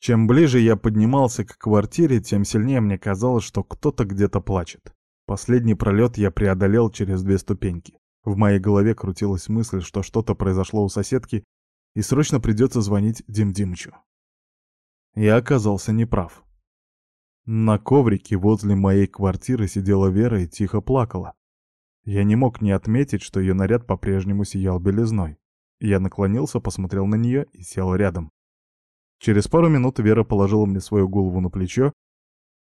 Чем ближе я поднимался к квартире, тем сильнее мне казалось, что кто-то где-то плачет. Последний пролет я преодолел через две ступеньки. В моей голове крутилась мысль, что что-то произошло у соседки, и срочно придется звонить Дим Димычу. Я оказался неправ. На коврике возле моей квартиры сидела Вера и тихо плакала. Я не мог не отметить, что ее наряд по-прежнему сиял белизной. Я наклонился, посмотрел на нее и сел рядом. Через пару минут Вера положила мне свою голову на плечо,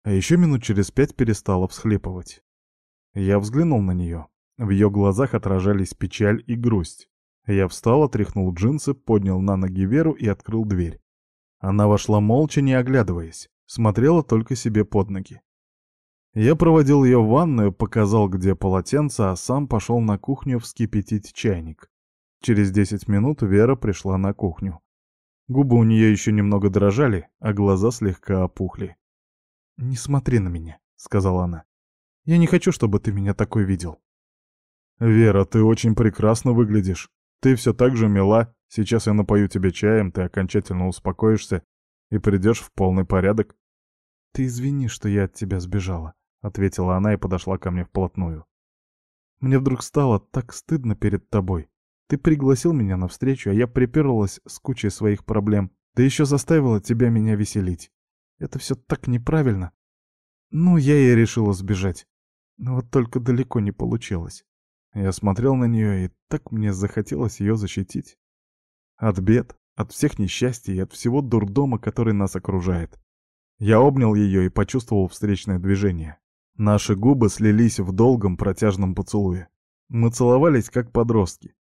а еще минут через пять перестала всхлипывать. Я взглянул на нее. В ее глазах отражались печаль и грусть. Я встал, отряхнул джинсы, поднял на ноги Веру и открыл дверь. Она вошла молча, не оглядываясь смотрела только себе под ноги. Я проводил ее в ванную, показал, где полотенце, а сам пошел на кухню вскипятить чайник. Через десять минут Вера пришла на кухню. Губы у нее еще немного дрожали, а глаза слегка опухли. «Не смотри на меня», — сказала она. «Я не хочу, чтобы ты меня такой видел». «Вера, ты очень прекрасно выглядишь. Ты все так же мила. Сейчас я напою тебе чаем, ты окончательно успокоишься и придешь в полный порядок. «Ты извини, что я от тебя сбежала», — ответила она и подошла ко мне вплотную. «Мне вдруг стало так стыдно перед тобой. Ты пригласил меня на встречу, а я приперлась с кучей своих проблем. Ты еще заставила тебя меня веселить. Это все так неправильно. Ну, я и решила сбежать. Но вот только далеко не получилось. Я смотрел на нее, и так мне захотелось ее защитить. От бед, от всех несчастий и от всего дурдома, который нас окружает. Я обнял ее и почувствовал встречное движение. Наши губы слились в долгом протяжном поцелуе. Мы целовались, как подростки.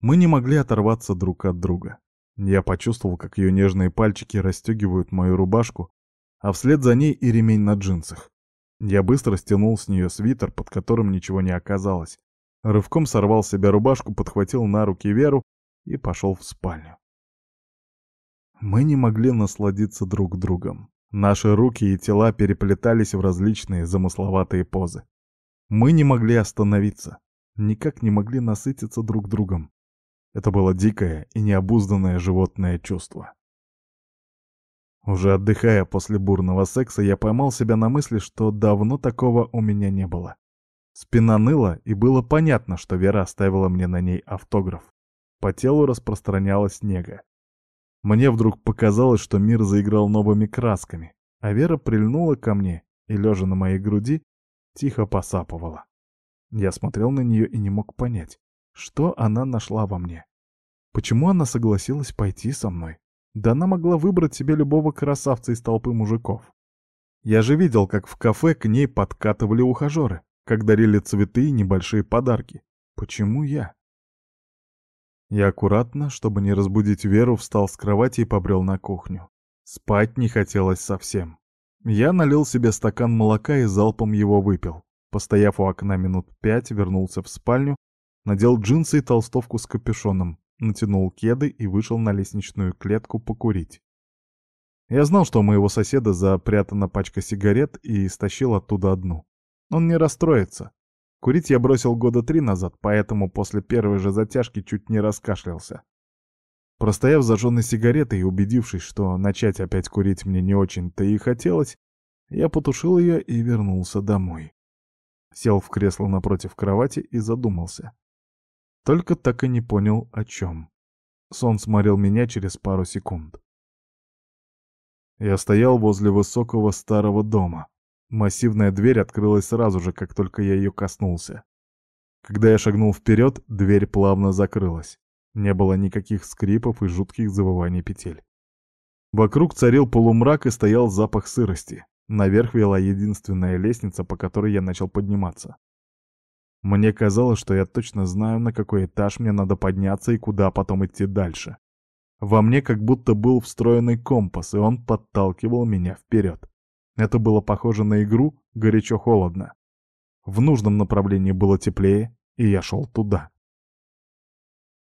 Мы не могли оторваться друг от друга. Я почувствовал, как ее нежные пальчики расстегивают мою рубашку, а вслед за ней и ремень на джинсах. Я быстро стянул с нее свитер, под которым ничего не оказалось. Рывком сорвал с себя рубашку, подхватил на руки Веру и пошел в спальню. Мы не могли насладиться друг другом. Наши руки и тела переплетались в различные замысловатые позы. Мы не могли остановиться, никак не могли насытиться друг другом. Это было дикое и необузданное животное чувство. Уже отдыхая после бурного секса, я поймал себя на мысли, что давно такого у меня не было. Спина ныла, и было понятно, что Вера оставила мне на ней автограф. По телу распространялась нега. Мне вдруг показалось, что мир заиграл новыми красками, а Вера прильнула ко мне и, лежа на моей груди, тихо посапывала. Я смотрел на нее и не мог понять, что она нашла во мне. Почему она согласилась пойти со мной? Да она могла выбрать себе любого красавца из толпы мужиков. Я же видел, как в кафе к ней подкатывали ухажеры, как дарили цветы и небольшие подарки. Почему я? Я аккуратно, чтобы не разбудить Веру, встал с кровати и побрел на кухню. Спать не хотелось совсем. Я налил себе стакан молока и залпом его выпил. Постояв у окна минут пять, вернулся в спальню, надел джинсы и толстовку с капюшоном, натянул кеды и вышел на лестничную клетку покурить. Я знал, что у моего соседа запрятана пачка сигарет и стащил оттуда одну. Он не расстроится. Курить я бросил года три назад, поэтому после первой же затяжки чуть не раскашлялся. Простояв зажженной сигаретой и убедившись, что начать опять курить мне не очень-то и хотелось, я потушил ее и вернулся домой. Сел в кресло напротив кровати и задумался. Только так и не понял, о чем. Сон сморил меня через пару секунд. Я стоял возле высокого старого дома. Массивная дверь открылась сразу же, как только я ее коснулся. Когда я шагнул вперед, дверь плавно закрылась. Не было никаких скрипов и жутких завываний петель. Вокруг царил полумрак и стоял запах сырости. Наверх вела единственная лестница, по которой я начал подниматься. Мне казалось, что я точно знаю, на какой этаж мне надо подняться и куда потом идти дальше. Во мне как будто был встроенный компас, и он подталкивал меня вперед. Это было похоже на игру горячо-холодно. В нужном направлении было теплее, и я шел туда.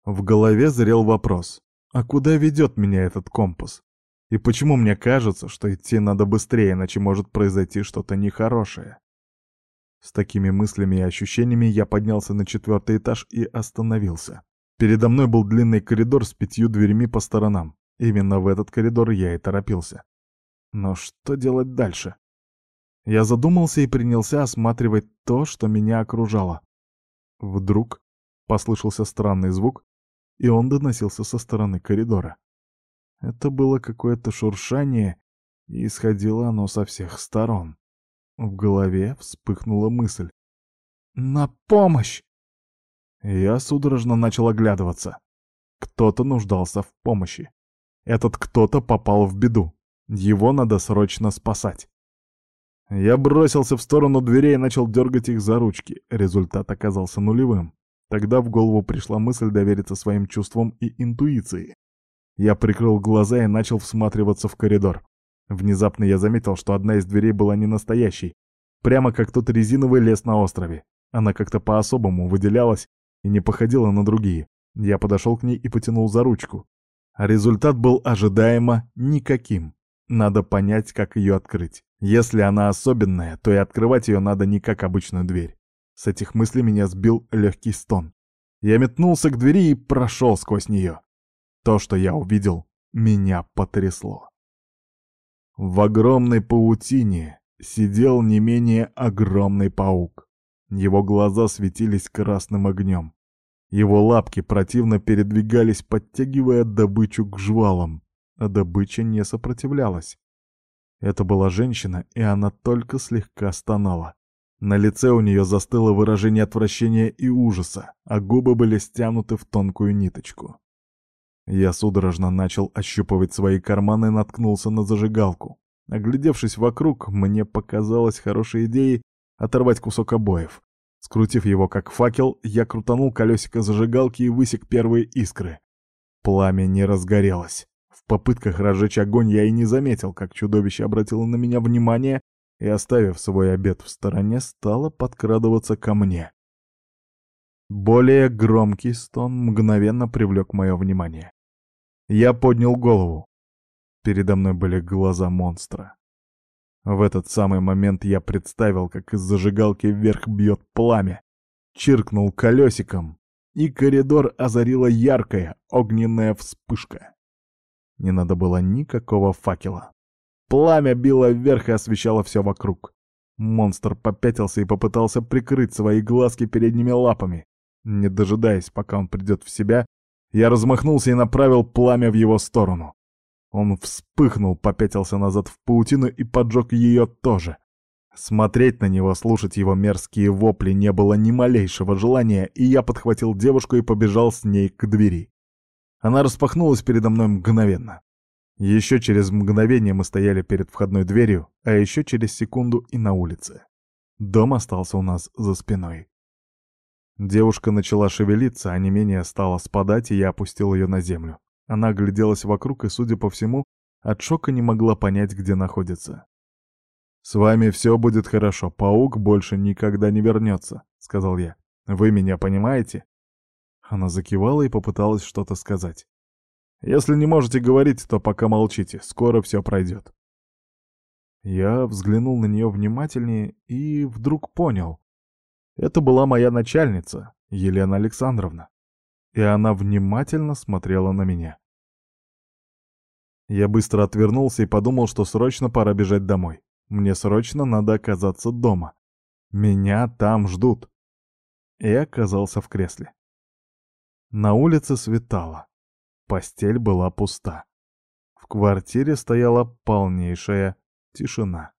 В голове зрел вопрос, а куда ведет меня этот компас? И почему мне кажется, что идти надо быстрее, иначе может произойти что-то нехорошее? С такими мыслями и ощущениями я поднялся на четвертый этаж и остановился. Передо мной был длинный коридор с пятью дверьми по сторонам. Именно в этот коридор я и торопился. Но что делать дальше? Я задумался и принялся осматривать то, что меня окружало. Вдруг послышался странный звук, и он доносился со стороны коридора. Это было какое-то шуршание, и исходило оно со всех сторон. В голове вспыхнула мысль. «На помощь!» Я судорожно начал оглядываться. Кто-то нуждался в помощи. Этот кто-то попал в беду. Его надо срочно спасать. Я бросился в сторону дверей и начал дергать их за ручки. Результат оказался нулевым. Тогда в голову пришла мысль довериться своим чувствам и интуиции. Я прикрыл глаза и начал всматриваться в коридор. Внезапно я заметил, что одна из дверей была не настоящей, прямо как тот резиновый лес на острове. Она как-то по-особому выделялась и не походила на другие. Я подошел к ней и потянул за ручку. Результат был ожидаемо никаким. Надо понять, как ее открыть. Если она особенная, то и открывать ее надо не как обычную дверь. С этих мыслей меня сбил легкий стон. Я метнулся к двери и прошел сквозь нее. То, что я увидел, меня потрясло. В огромной паутине сидел не менее огромный паук. Его глаза светились красным огнем. Его лапки противно передвигались, подтягивая добычу к жвалам, а добыча не сопротивлялась. Это была женщина, и она только слегка стонала. На лице у нее застыло выражение отвращения и ужаса, а губы были стянуты в тонкую ниточку. Я судорожно начал ощупывать свои карманы и наткнулся на зажигалку. Оглядевшись вокруг, мне показалось хорошей идеей оторвать кусок обоев. Скрутив его как факел, я крутанул колесико зажигалки и высек первые искры. Пламя не разгорелось. В попытках разжечь огонь я и не заметил, как чудовище обратило на меня внимание и, оставив свой обед в стороне, стало подкрадываться ко мне. Более громкий стон мгновенно привлек мое внимание. Я поднял голову. Передо мной были глаза монстра. В этот самый момент я представил, как из зажигалки вверх бьет пламя, чиркнул колесиком, и коридор озарила яркая огненная вспышка. Не надо было никакого факела. Пламя било вверх и освещало все вокруг. Монстр попятился и попытался прикрыть свои глазки передними лапами. Не дожидаясь, пока он придет в себя, я размахнулся и направил пламя в его сторону. Он вспыхнул, попятился назад в паутину и поджег ее тоже. Смотреть на него, слушать его мерзкие вопли не было ни малейшего желания, и я подхватил девушку и побежал с ней к двери. Она распахнулась передо мной мгновенно. Еще через мгновение мы стояли перед входной дверью, а еще через секунду и на улице. Дом остался у нас за спиной. Девушка начала шевелиться, а не менее стала спадать, и я опустил ее на землю. Она огляделась вокруг и, судя по всему, от шока не могла понять, где находится. «С вами все будет хорошо, паук больше никогда не вернется», — сказал я. «Вы меня понимаете?» Она закивала и попыталась что-то сказать. «Если не можете говорить, то пока молчите, скоро все пройдет». Я взглянул на нее внимательнее и вдруг понял. Это была моя начальница, Елена Александровна и она внимательно смотрела на меня. Я быстро отвернулся и подумал, что срочно пора бежать домой. Мне срочно надо оказаться дома. Меня там ждут. И оказался в кресле. На улице светало. Постель была пуста. В квартире стояла полнейшая тишина.